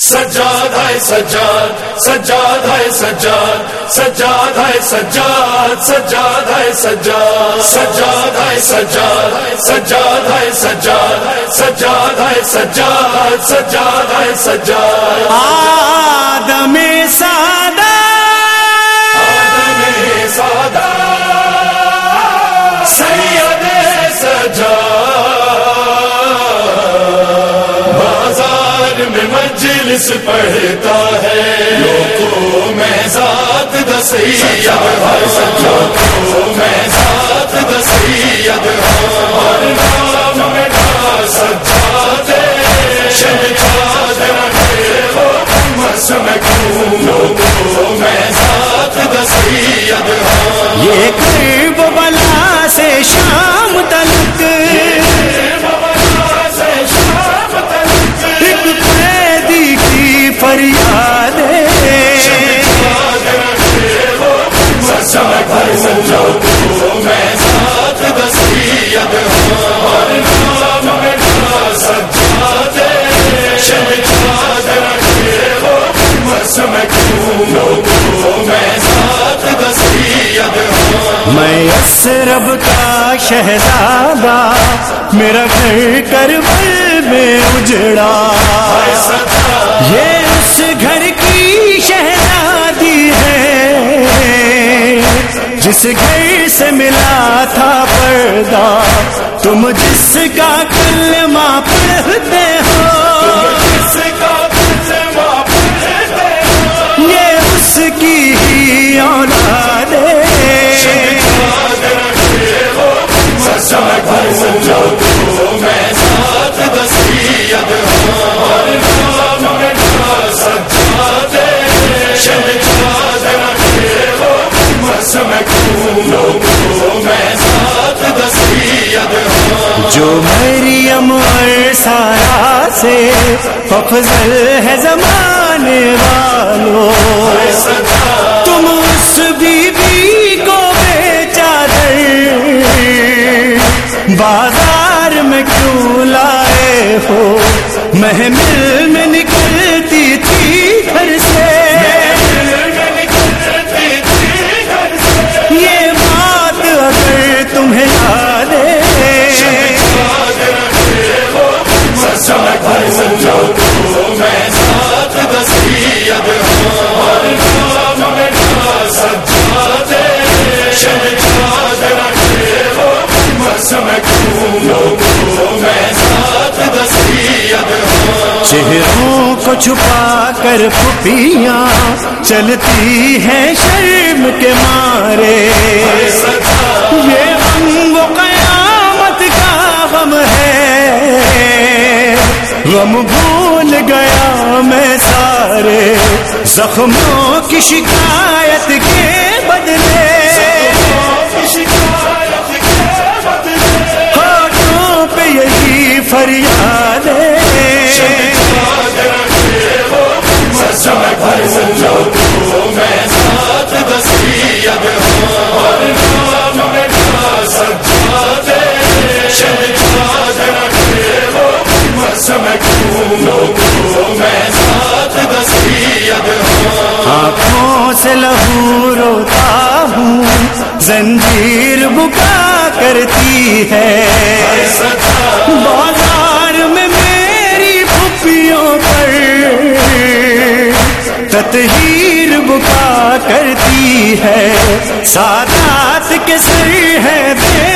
سجاد ہے سجاد سجاد ہے سجاد سجاد ہے سجاد سجاد ہے سجاد سجاد ہے سجاد سجاد ہے سجاد سجاد ہے سجاد سجاد ہے ہے لوگوں میں ذات دسید لوگوں میں ذات دسید اور میں ذات دسید اور نام شہزاد رکھے ہو کیوں میں ذات دسید میں اسرب کا شہزادہ، میرا گھر کربل میں اجڑا۔ یہ اس گھر کی شہزادی ہے۔ جس گھر سے ملا تھا پردہ تم جس کا کلمہ پڑھتے ہو یہ اس کی ہی اولاد ہے۔ جو مریم اور سارا سے افضل ہے زمانے والوں۔ تم اس بی بی کو بیچا در بازار میں کیوں لائے ہو؟ محمل میں نکلتی چہروں کو چھپا کر پھپیاں چلتی ہیں شرم کے مارے۔ یہ غم وہ قیامت کا غم ہے۔ غم بھول گیا میں سارے۔ زخموں کی شکایت کے بدلے۔ ہاتھوں پہ یہی فریاد ہے آنکھوں سے لہو روتا ہوں زنجیر بکا کرتی ہے۔ تطہیر بکا کرتی ہے؟ سادات کے سر ہے بے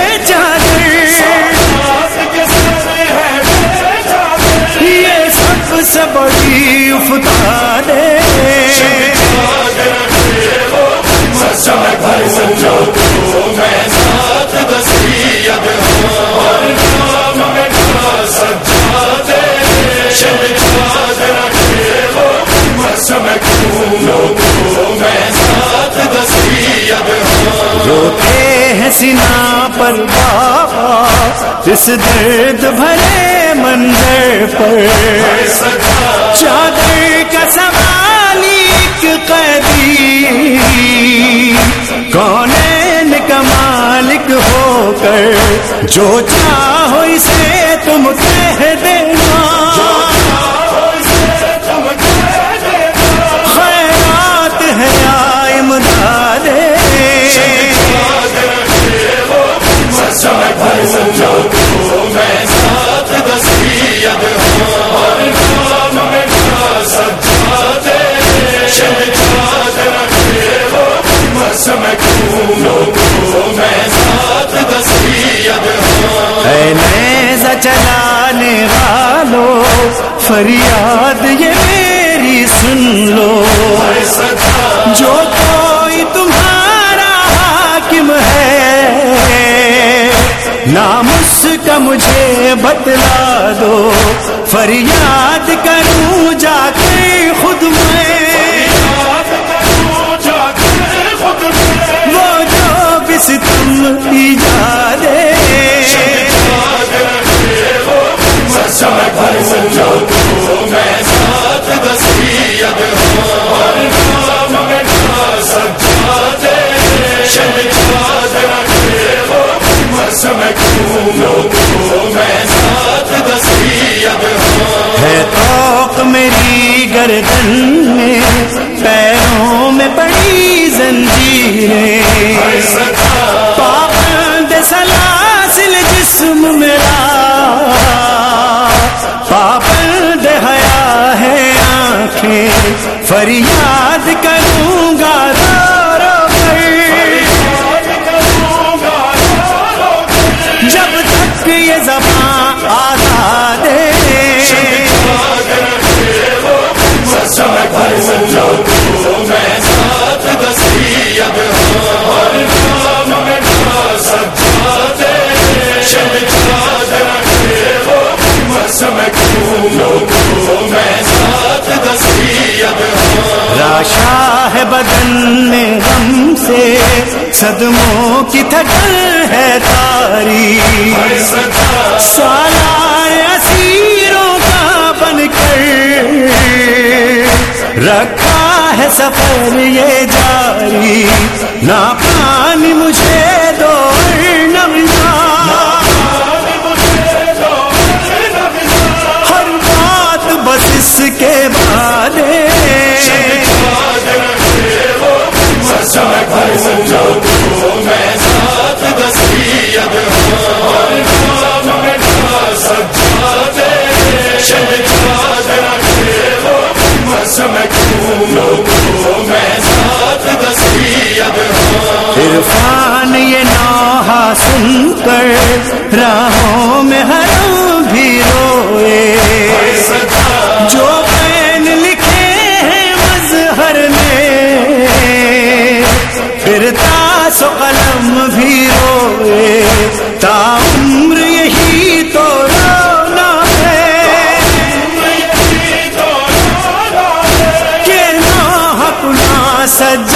سنا پر بابا اس درد بھرے منظر پر۔ چادر کا سوال ایک قیدی کونین کا مالک ہو کر جو چاہو اسے تم کہہ تم چلانے والو، فریاد یہ میری سن لو۔ جو کوئی تمہارا حاکم ہے، نام اس کا مجھے بتلا دو۔ فریاد کروں جا کے گردن میں پیروں میں پڑی زنجیریں۔ پابند سلاسل جسم میرا پابند حیا ہے آنکھیں، فریاد کر بدن میں غم سے صدموں کی تھکل ہے تاری سالار اسیروں کا بن کر رکھا ہے سفر یہ جاری۔ نہ پانی مجھے عرفان یہ نوحہ سن کر راہوں میں ہر سج